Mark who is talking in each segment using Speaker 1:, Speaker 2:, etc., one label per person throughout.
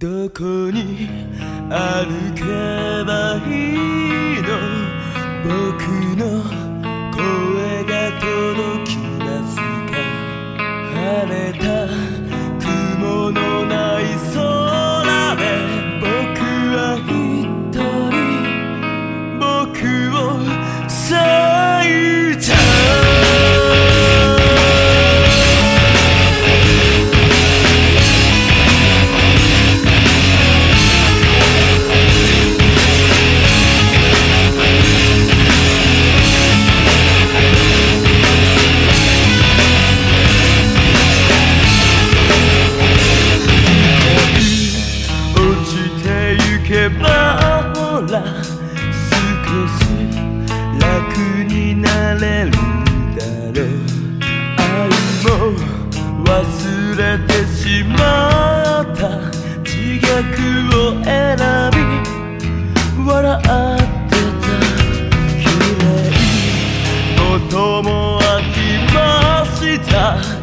Speaker 1: どこに歩けばいいの？僕の声が届きますか？晴れた她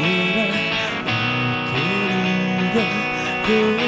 Speaker 1: 空送りで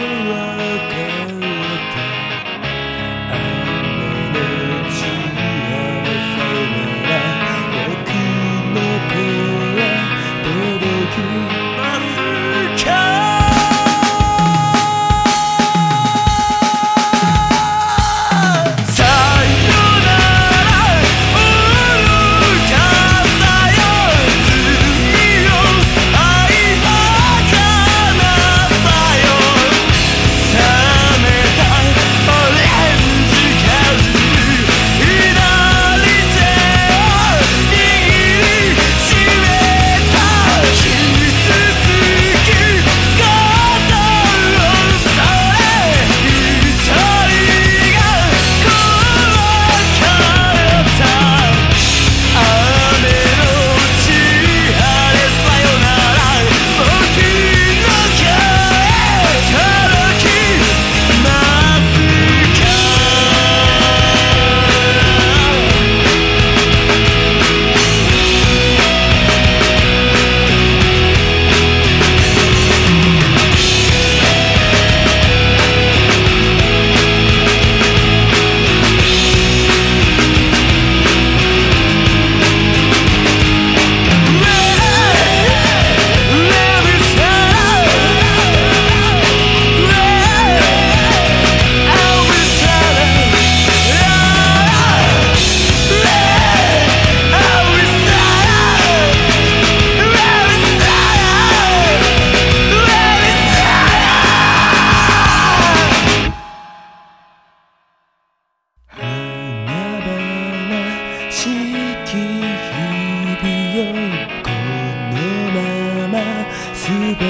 Speaker 1: 「このまま全て」